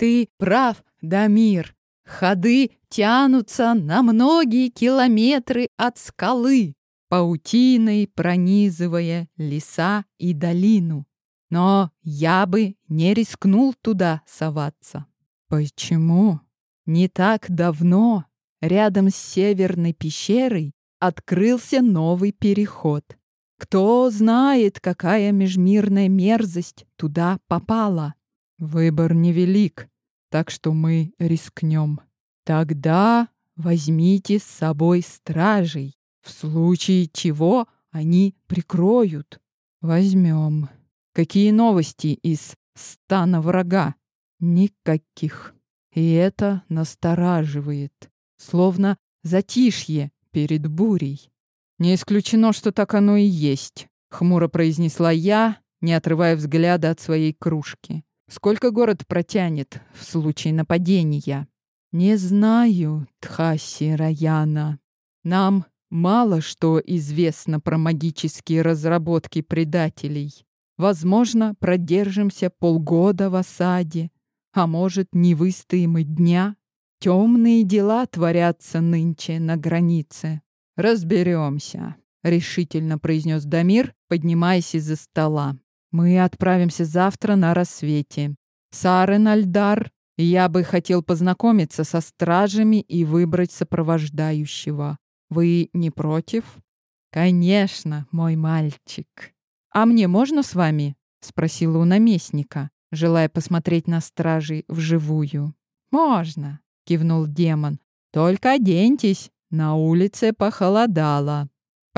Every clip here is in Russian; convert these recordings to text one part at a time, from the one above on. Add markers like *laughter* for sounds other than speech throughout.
Ты прав, Дамир. Ходы тянутся на многие километры от скалы, паутиной пронизывая леса и долину. Но я бы не рискнул туда соваться. Почему? Не так давно рядом с северной пещерой открылся новый переход. Кто знает, какая межмирная мерзость туда попала. Выбор невелик, так что мы рискнем. Тогда возьмите с собой стражей. В случае чего они прикроют. Возьмем. Какие новости из стана врага? Никаких. И это настораживает. Словно затишье перед бурей. Не исключено, что так оно и есть, хмуро произнесла я, не отрывая взгляда от своей кружки. Сколько город протянет в случае нападения? Не знаю, Тхаси Раяна. Нам мало что известно про магические разработки предателей. Возможно, продержимся полгода в осаде, а может, не выстоим и дня. Темные дела творятся нынче на границе. Разберемся, решительно произнес Дамир, поднимаясь из-за стола. Мы отправимся завтра на рассвете. Сарен Альдар, я бы хотел познакомиться со стражами и выбрать сопровождающего. Вы не против? Конечно, мой мальчик. А мне можно с вами? спросила у наместника, желая посмотреть на стражей вживую. Можно, кивнул демон. Только оденьтесь, на улице похолодало.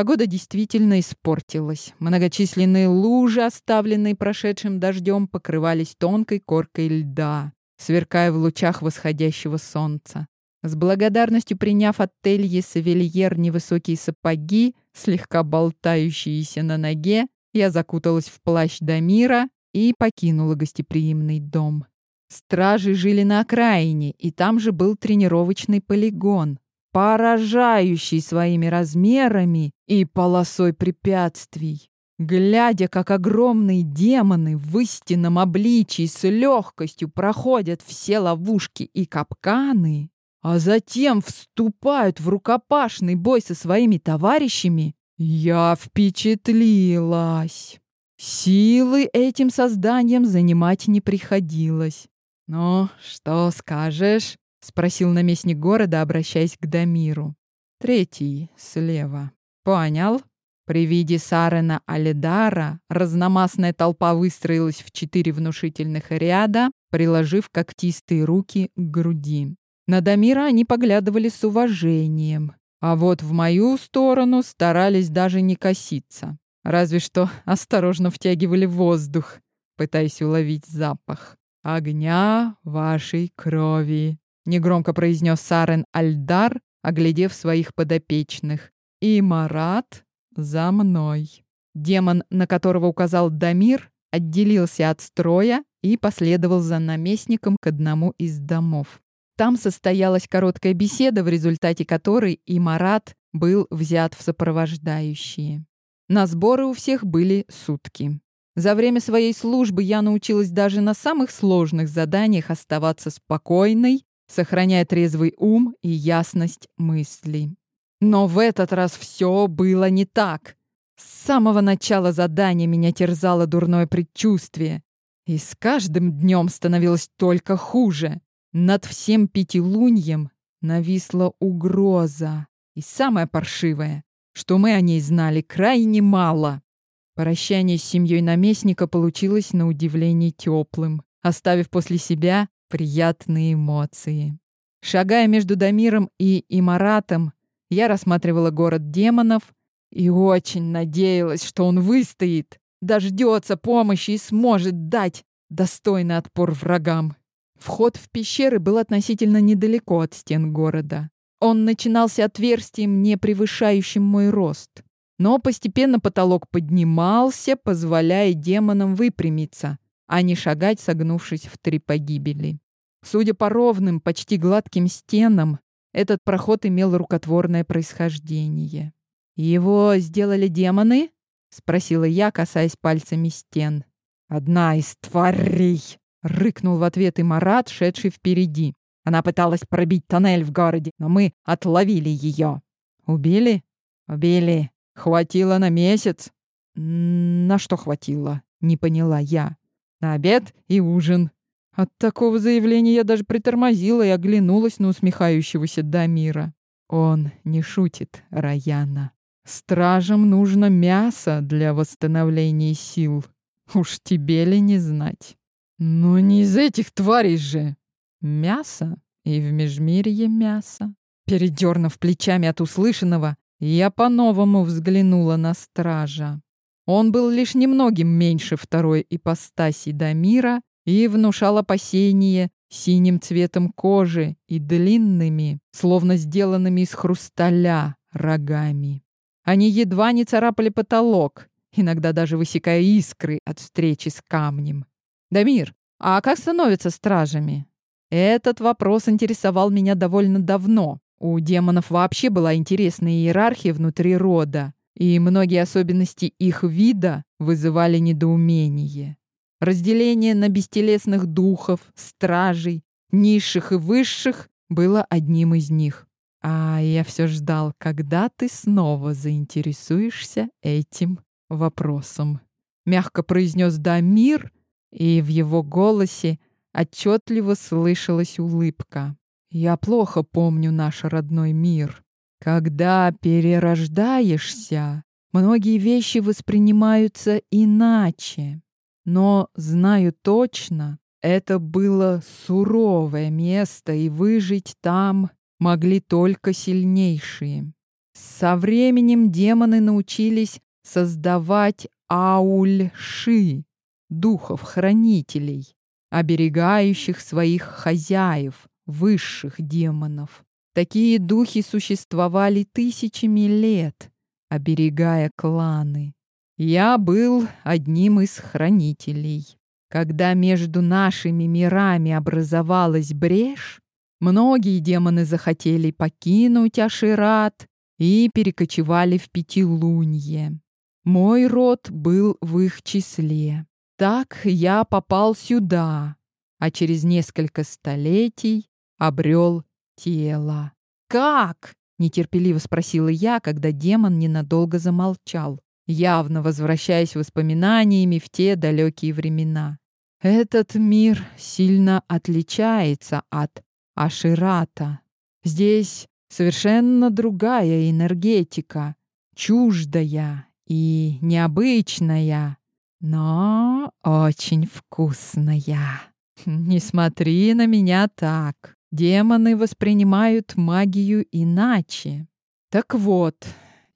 Погода действительно испортилась. Многочисленные лужи, оставленные прошедшим дождем, покрывались тонкой коркой льда, сверкая в лучах восходящего солнца. С благодарностью приняв от Тельи Савельер невысокие сапоги, слегка болтающиеся на ноге, я закуталась в плащ Дамира и покинула гостеприимный дом. Стражи жили на окраине, и там же был тренировочный полигон поражающий своими размерами и полосой препятствий. Глядя, как огромные демоны в истинном обличии с легкостью проходят все ловушки и капканы, а затем вступают в рукопашный бой со своими товарищами, я впечатлилась. Силы этим созданием занимать не приходилось. «Ну, что скажешь?» — спросил наместник города, обращаясь к Дамиру. «Третий, слева. Понял?» При виде Сарена Алидара разномастная толпа выстроилась в четыре внушительных ряда, приложив когтистые руки к груди. На Дамира они поглядывали с уважением, а вот в мою сторону старались даже не коситься. Разве что осторожно втягивали воздух, пытаясь уловить запах. «Огня вашей крови», негромко произнес Сарен Альдар, оглядев своих подопечных. И Марат за мной. Демон, на которого указал Дамир, отделился от строя и последовал за наместником к одному из домов. Там состоялась короткая беседа, в результате которой и Марат был взят в сопровождающие. На сборы у всех были сутки. За время своей службы я научилась даже на самых сложных заданиях оставаться спокойной сохраняя трезвый ум и ясность мыслей. Но в этот раз все было не так. С самого начала задания меня терзало дурное предчувствие. И с каждым днем становилось только хуже. Над всем пятилуньем нависла угроза. И самое паршивое, что мы о ней знали крайне мало. Прощание с семьей наместника получилось на удивление теплым, оставив после себя приятные эмоции. Шагая между Дамиром и Имаратом, я рассматривала город демонов и очень надеялась, что он выстоит, дождется помощи и сможет дать достойный отпор врагам. Вход в пещеры был относительно недалеко от стен города. Он начинался отверстием, не превышающим мой рост. Но постепенно потолок поднимался, позволяя демонам выпрямиться, а не шагать, согнувшись в три погибели. Судя по ровным, почти гладким стенам, этот проход имел рукотворное происхождение. «Его сделали демоны?» — спросила я, касаясь пальцами стен. «Одна из тварей!» Рыкнул в ответ и Марат, шедший впереди. Она пыталась пробить тоннель в городе, но мы отловили ее. Убили? Убили. Хватило на месяц. На что хватило? Не поняла я. На обед и ужин. От такого заявления я даже притормозила и оглянулась на усмехающегося Дамира. Он не шутит, Раяна. Стражам нужно мясо для восстановления сил. Уж тебе ли не знать? Но не из этих тварей же. Мясо и в межмирье мясо. Передернув плечами от услышанного, я по-новому взглянула на стража. Он был лишь немногим меньше второй ипостаси Дамира и внушал опасение синим цветом кожи и длинными, словно сделанными из хрусталя, рогами. Они едва не царапали потолок, иногда даже высекая искры от встречи с камнем. «Дамир, а как становятся стражами?» Этот вопрос интересовал меня довольно давно. У демонов вообще была интересная иерархия внутри рода, и многие особенности их вида вызывали недоумение. Разделение на бестелесных духов, стражей, низших и высших было одним из них. А я все ждал, когда ты снова заинтересуешься этим вопросом. Мягко произнес Дамир, и в его голосе отчетливо слышалась улыбка. Я плохо помню наш родной мир. Когда перерождаешься, многие вещи воспринимаются иначе. Но знаю точно, это было суровое место, и выжить там могли только сильнейшие. Со временем демоны научились создавать аульши, духов-хранителей, оберегающих своих хозяев, высших демонов. Такие духи существовали тысячами лет, оберегая кланы. Я был одним из хранителей. Когда между нашими мирами образовалась брешь, многие демоны захотели покинуть Ашират и перекочевали в Пятилунье. Мой род был в их числе. Так я попал сюда, а через несколько столетий обрел тело. «Как?» — нетерпеливо спросила я, когда демон ненадолго замолчал, явно возвращаясь воспоминаниями в те далекие времена. Этот мир сильно отличается от Аширата. Здесь совершенно другая энергетика, чуждая и необычная, но очень вкусная. Не смотри на меня так. Демоны воспринимают магию иначе. Так вот,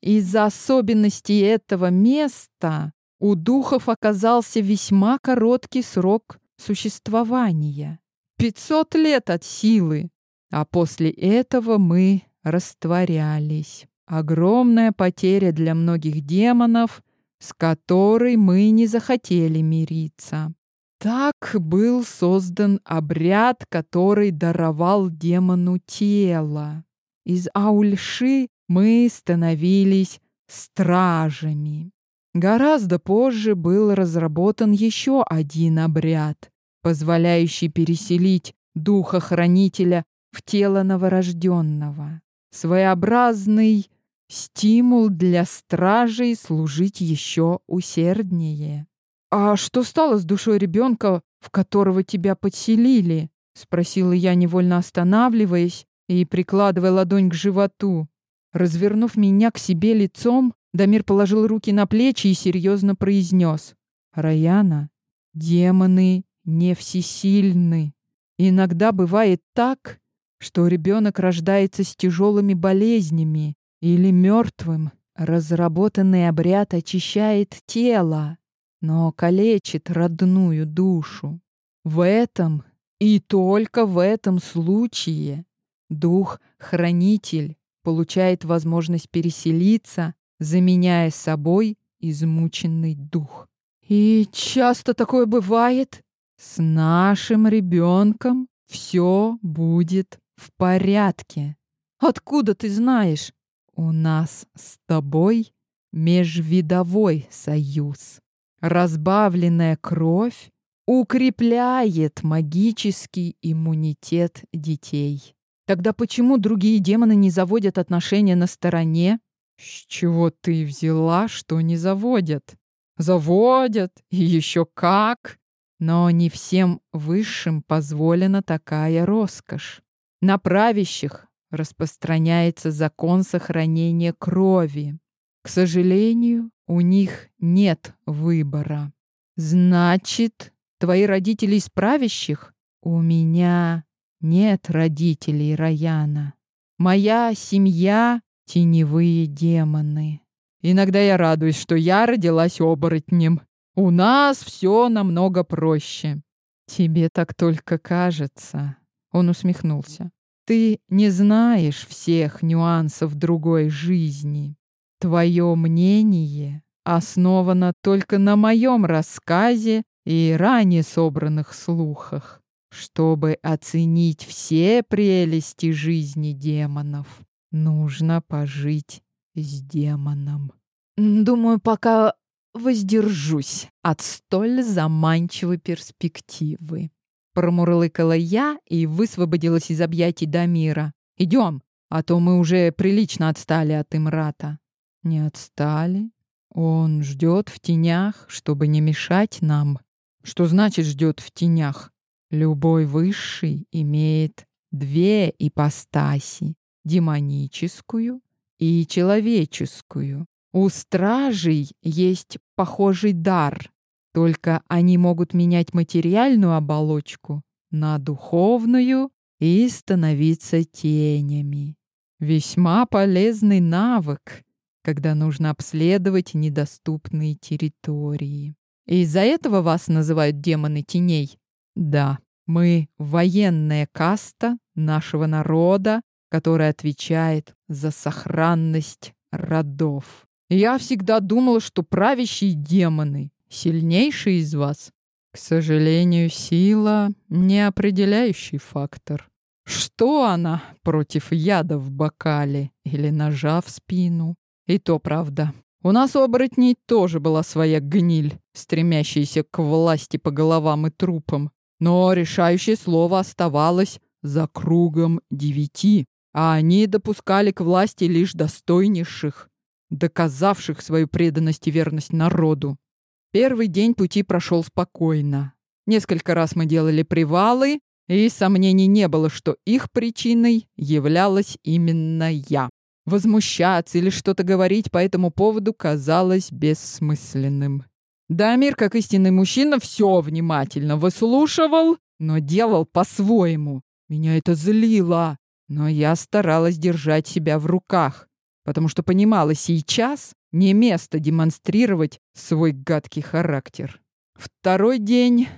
из-за особенностей этого места у духов оказался весьма короткий срок существования. Пятьсот лет от силы. А после этого мы растворялись. Огромная потеря для многих демонов, с которой мы не захотели мириться. Так был создан обряд, который даровал демону тело. Из Аульши мы становились стражами. Гораздо позже был разработан еще один обряд, позволяющий переселить духа-хранителя в тело новорожденного. Своеобразный стимул для стражей служить еще усерднее. «А что стало с душой ребенка, в которого тебя подселили?» — спросила я, невольно останавливаясь и прикладывая ладонь к животу. Развернув меня к себе лицом, Дамир положил руки на плечи и серьезно произнес. «Раяна, демоны не всесильны. Иногда бывает так, что ребенок рождается с тяжелыми болезнями или мертвым. Разработанный обряд очищает тело, но калечит родную душу. В этом и только в этом случае дух-хранитель получает возможность переселиться, заменяя собой измученный дух. И часто такое бывает? С нашим ребенком все будет в порядке. Откуда ты знаешь? У нас с тобой межвидовой союз. Разбавленная кровь укрепляет магический иммунитет детей. Тогда почему другие демоны не заводят отношения на стороне? С чего ты взяла, что не заводят? Заводят, и еще как! Но не всем высшим позволена такая роскошь. На правящих распространяется закон сохранения крови. К сожалению, у них нет выбора. Значит, твои родители из правящих? У меня нет родителей Раяна. Моя семья — теневые демоны. Иногда я радуюсь, что я родилась оборотнем. У нас все намного проще. Тебе так только кажется. Он усмехнулся. Ты не знаешь всех нюансов другой жизни. Твое мнение основано только на моем рассказе и ранее собранных слухах. Чтобы оценить все прелести жизни демонов, нужно пожить с демоном. Думаю, пока воздержусь от столь заманчивой перспективы. Промурлыкала я и высвободилась из объятий Дамира. Идем, а то мы уже прилично отстали от Имрата. Не отстали? Он ждет в тенях, чтобы не мешать нам. Что значит ждет в тенях? Любой высший имеет две ипостаси — демоническую и человеческую. У стражей есть похожий дар, только они могут менять материальную оболочку на духовную и становиться тенями. Весьма полезный навык, когда нужно обследовать недоступные территории. Из-за этого вас называют демоны теней? Да, мы военная каста нашего народа, которая отвечает за сохранность родов. Я всегда думала, что правящие демоны сильнейшие из вас. К сожалению, сила — не определяющий фактор. Что она против яда в бокале или ножа в спину? И то правда. У нас у оборотней тоже была своя гниль, стремящаяся к власти по головам и трупам. Но решающее слово оставалось за кругом девяти, а они допускали к власти лишь достойнейших, доказавших свою преданность и верность народу. Первый день пути прошел спокойно. Несколько раз мы делали привалы, и сомнений не было, что их причиной являлась именно я. Возмущаться или что-то говорить по этому поводу казалось бессмысленным. Дамир, как истинный мужчина, все внимательно выслушивал, но делал по-своему. Меня это злило, но я старалась держать себя в руках, потому что понимала, сейчас не место демонстрировать свой гадкий характер. Второй день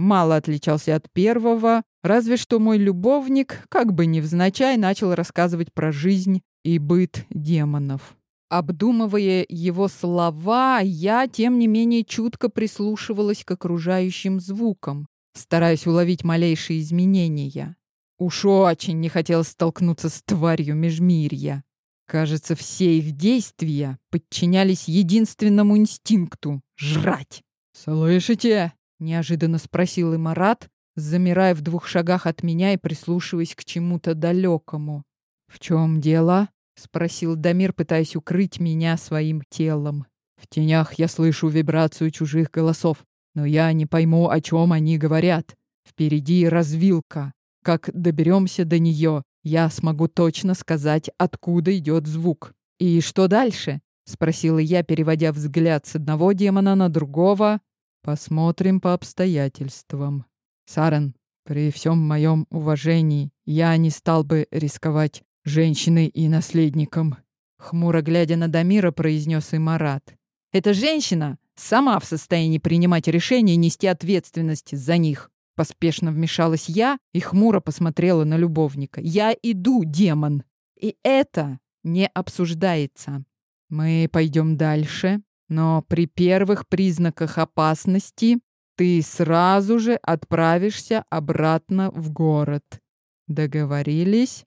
мало отличался от первого, разве что мой любовник, как бы невзначай, начал рассказывать про жизнь и быт демонов. Обдумывая его слова, я, тем не менее, чутко прислушивалась к окружающим звукам, стараясь уловить малейшие изменения. Уж очень не хотелось столкнуться с тварью межмирья. Кажется, все их действия подчинялись единственному инстинкту — жрать. «Слышите?» — неожиданно спросил Имарат, замирая в двух шагах от меня и прислушиваясь к чему-то далекому. «В чем дело?» — спросил Дамир, пытаясь укрыть меня своим телом. «В тенях я слышу вибрацию чужих голосов, но я не пойму, о чем они говорят. Впереди развилка. Как доберемся до нее, я смогу точно сказать, откуда идет звук. И что дальше? Спросила я, переводя взгляд с одного демона на другого. Посмотрим по обстоятельствам. Сарен, при всем моем уважении, я не стал бы рисковать женщиной и наследником. Хмуро глядя на Дамира, произнес и Марат. Эта женщина сама в состоянии принимать решения и нести ответственность за них. Поспешно вмешалась я и хмуро посмотрела на любовника. «Я иду, демон! И это не обсуждается. Мы пойдем дальше, но при первых признаках опасности ты сразу же отправишься обратно в город. Договорились?»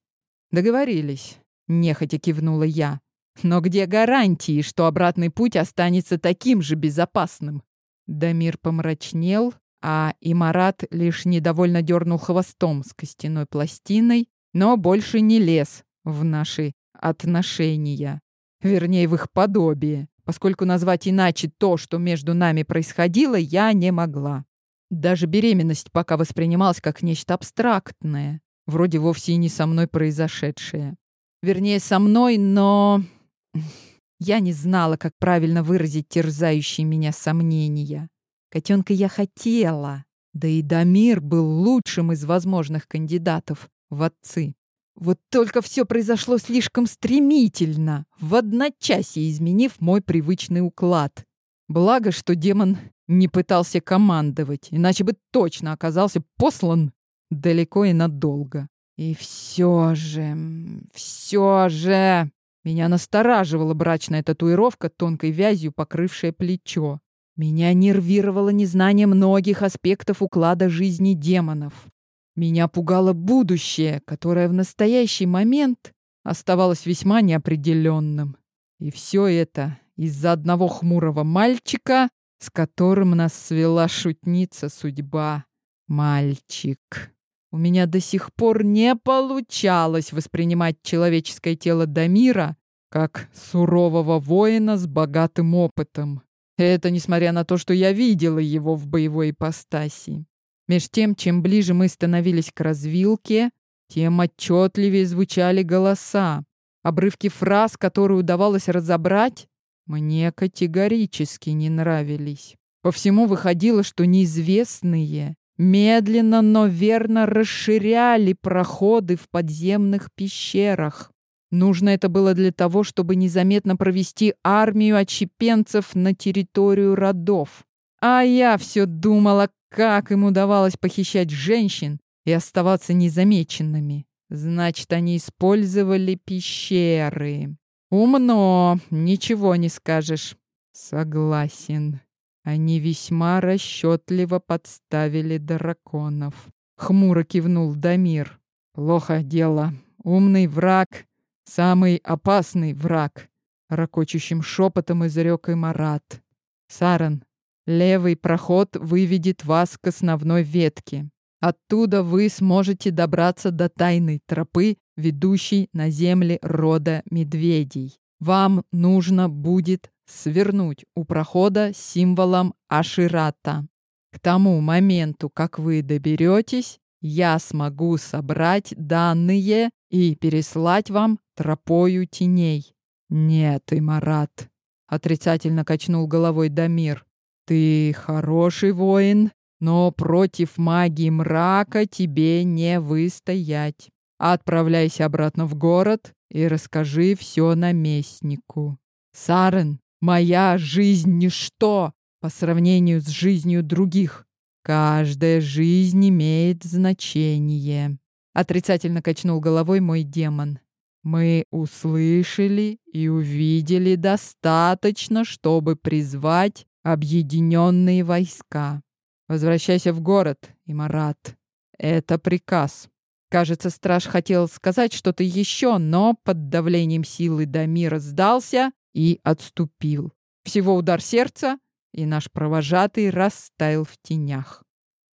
«Договорились», — нехотя кивнула я. «Но где гарантии, что обратный путь останется таким же безопасным?» Дамир помрачнел, а Имарат лишь недовольно дернул хвостом с костяной пластиной, но больше не лез в наши отношения, вернее, в их подобие, поскольку назвать иначе то, что между нами происходило, я не могла. Даже беременность пока воспринималась как нечто абстрактное, вроде вовсе и не со мной произошедшее. Вернее, со мной, но... *laughs* Я не знала, как правильно выразить терзающие меня сомнения. Котенка я хотела, да и Дамир был лучшим из возможных кандидатов в отцы. Вот только все произошло слишком стремительно, в одночасье изменив мой привычный уклад. Благо, что демон не пытался командовать, иначе бы точно оказался послан далеко и надолго. И все же, все же, меня настораживала брачная татуировка, тонкой вязью покрывшая плечо. Меня нервировало незнание многих аспектов уклада жизни демонов. Меня пугало будущее, которое в настоящий момент оставалось весьма неопределенным. И все это из-за одного хмурого мальчика, с которым нас свела шутница судьба. Мальчик. У меня до сих пор не получалось воспринимать человеческое тело Дамира как сурового воина с богатым опытом. Это несмотря на то, что я видела его в боевой ипостаси. Меж тем, чем ближе мы становились к развилке, тем отчетливее звучали голоса. Обрывки фраз, которые удавалось разобрать, мне категорически не нравились. По всему выходило, что неизвестные медленно, но верно расширяли проходы в подземных пещерах. Нужно это было для того, чтобы незаметно провести армию отщепенцев на территорию родов. А я все думала, как им удавалось похищать женщин и оставаться незамеченными. Значит, они использовали пещеры. Умно, ничего не скажешь. Согласен. Они весьма расчетливо подставили драконов. Хмуро кивнул Дамир. Плохо дело. Умный враг — самый опасный враг. Рокочущим шепотом изрек и Марат. Саран, левый проход выведет вас к основной ветке. Оттуда вы сможете добраться до тайной тропы, ведущей на земли рода медведей. Вам нужно будет свернуть у прохода символом Аширата. К тому моменту, как вы доберетесь, я смогу собрать данные и переслать вам тропою теней. Нет, Имарат, отрицательно качнул головой Дамир. Ты хороший воин, но против магии мрака тебе не выстоять. Отправляйся обратно в город и расскажи все наместнику. Сарен, Моя жизнь — ничто по сравнению с жизнью других. Каждая жизнь имеет значение. Отрицательно качнул головой мой демон. Мы услышали и увидели достаточно, чтобы призвать объединенные войска. Возвращайся в город, Имарат. Это приказ. Кажется, страж хотел сказать что-то еще, но под давлением силы Дамира сдался и отступил. Всего удар сердца, и наш провожатый растаял в тенях.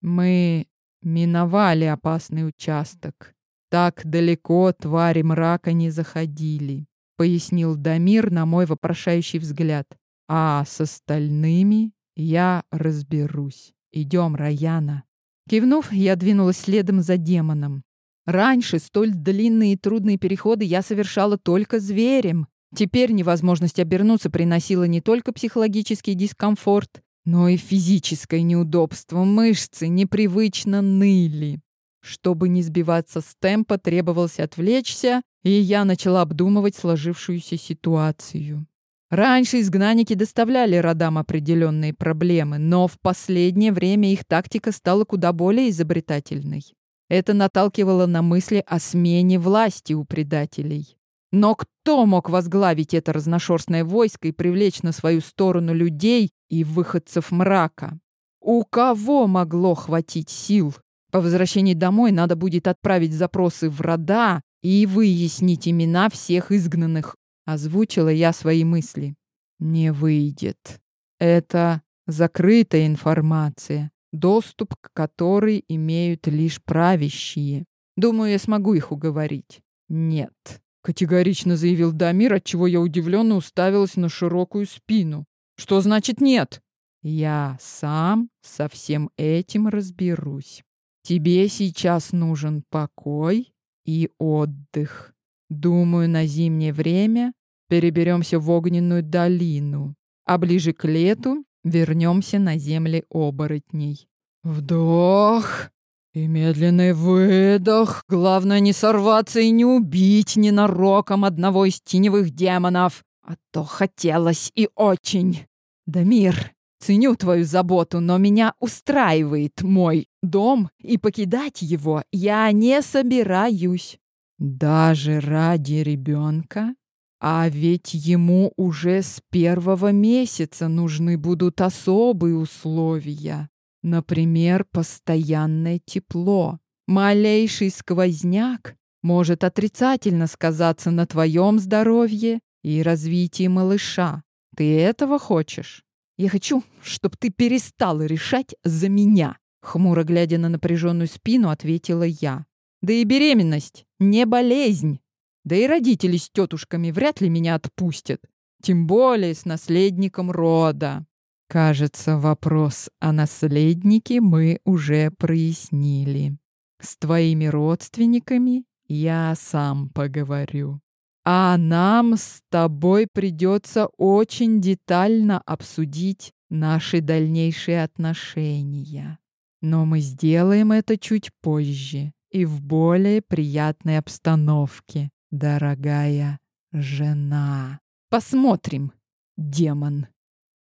Мы миновали опасный участок. Так далеко твари мрака не заходили, пояснил Дамир на мой вопрошающий взгляд. А с остальными я разберусь. Идем, Раяна. Кивнув, я двинулась следом за демоном. Раньше столь длинные и трудные переходы я совершала только зверем, Теперь невозможность обернуться приносила не только психологический дискомфорт, но и физическое неудобство. Мышцы непривычно ныли. Чтобы не сбиваться с темпа, требовалось отвлечься, и я начала обдумывать сложившуюся ситуацию. Раньше изгнанники доставляли родам определенные проблемы, но в последнее время их тактика стала куда более изобретательной. Это наталкивало на мысли о смене власти у предателей. Но кто мог возглавить это разношерстное войско и привлечь на свою сторону людей и выходцев мрака? У кого могло хватить сил? По возвращении домой надо будет отправить запросы в рода и выяснить имена всех изгнанных. Озвучила я свои мысли. Не выйдет. Это закрытая информация. доступ к которой имеют лишь правящие. Думаю, я смогу их уговорить. Нет, категорично заявил Дамир, отчего я удивленно уставилась на широкую спину. Что значит нет? Я сам со всем этим разберусь. Тебе сейчас нужен покой и отдых. Думаю, на зимнее время переберемся в огненную долину, а ближе к лету вернемся на земли оборотней. Вдох и медленный выдох. Главное не сорваться и не убить ненароком одного из теневых демонов. А то хотелось и очень. Дамир, ценю твою заботу, но меня устраивает мой дом, и покидать его я не собираюсь. Даже ради ребенка? А ведь ему уже с первого месяца нужны будут особые условия. Например, постоянное тепло. Малейший сквозняк может отрицательно сказаться на твоем здоровье и развитии малыша. Ты этого хочешь? Я хочу, чтобы ты перестала решать за меня. Хмуро глядя на напряженную спину, ответила я. Да и беременность не болезнь. Да и родители с тетушками вряд ли меня отпустят. Тем более с наследником рода. Кажется, вопрос о наследнике мы уже прояснили. С твоими родственниками я сам поговорю. А нам с тобой придется очень детально обсудить наши дальнейшие отношения. Но мы сделаем это чуть позже и в более приятной обстановке, дорогая жена. Посмотрим, демон.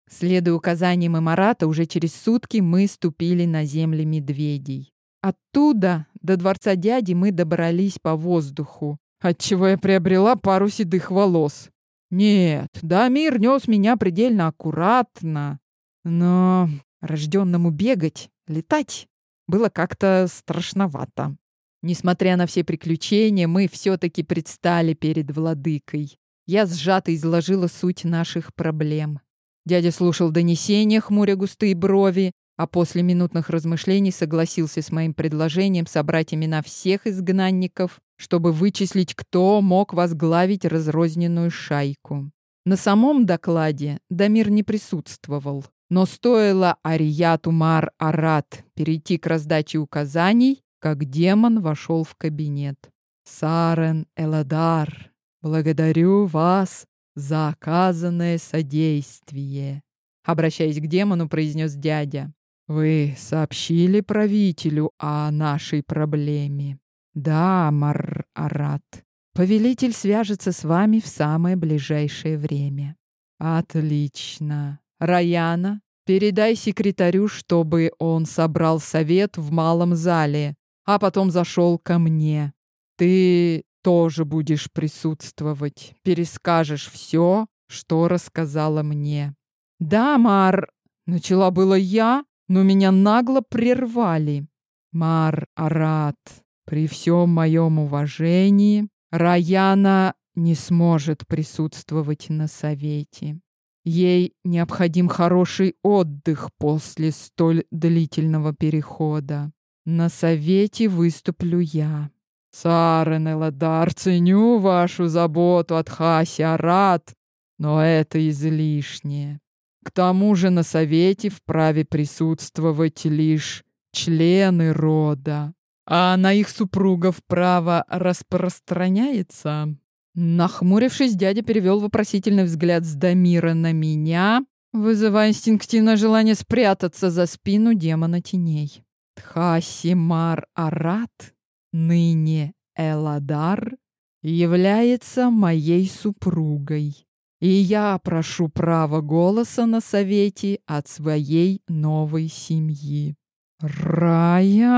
Следуя указаниям Марата, уже через сутки мы ступили на земли медведей. Оттуда до дворца дяди мы добрались по воздуху, отчего я приобрела пару седых волос. Нет, Дамир нес меня предельно аккуратно, но рожденному бегать, летать было как-то страшновато. Несмотря на все приключения, мы все-таки предстали перед владыкой. Я сжато изложила суть наших проблем. Дядя слушал донесения, хмуря густые брови, а после минутных размышлений согласился с моим предложением собрать имена всех изгнанников, чтобы вычислить, кто мог возглавить разрозненную шайку. На самом докладе Дамир не присутствовал, но стоило Арияту Мар Арат перейти к раздаче указаний, как демон вошел в кабинет. «Сарен Эладар, благодарю вас за оказанное содействие», обращаясь к демону, произнес дядя. «Вы сообщили правителю о нашей проблеме?» «Да, Мар-Арат. Повелитель свяжется с вами в самое ближайшее время». «Отлично. Раяна, передай секретарю, чтобы он собрал совет в малом зале а потом зашел ко мне. Ты тоже будешь присутствовать, перескажешь все, что рассказала мне. Да, Мар, начала было я, но меня нагло прервали. Мар Арат, при всем моем уважении, Раяна не сможет присутствовать на совете. Ей необходим хороший отдых после столь длительного перехода. На совете выступлю я. Сарен Эладар, ценю вашу заботу от Хаси Арат, но это излишнее. К тому же на совете вправе присутствовать лишь члены рода. А на их супругов право распространяется? Нахмурившись, дядя перевел вопросительный взгляд с Дамира на меня, вызывая инстинктивное желание спрятаться за спину демона теней. Тхасимар Арат, ныне Эладар, является моей супругой, и я прошу права голоса на совете от своей новой семьи. Раяна,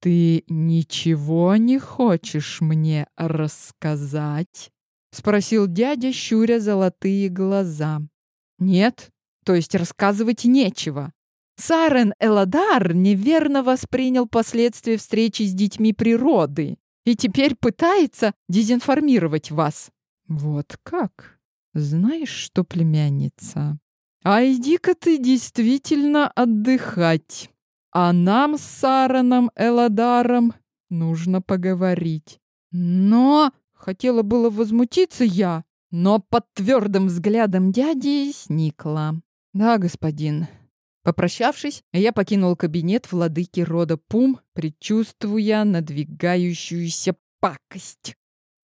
ты ничего не хочешь мне рассказать? Спросил дядя, щуря золотые глаза. Нет, то есть рассказывать нечего. Сарен Эладар неверно воспринял последствия встречи с детьми природы и теперь пытается дезинформировать вас. Вот как? Знаешь что, племянница? А иди-ка ты действительно отдыхать. А нам с Сараном Эладаром нужно поговорить. Но хотела было возмутиться я, но под твердым взглядом дяди сникла. Да, господин. Попрощавшись, я покинул кабинет владыки рода Пум, предчувствуя надвигающуюся пакость.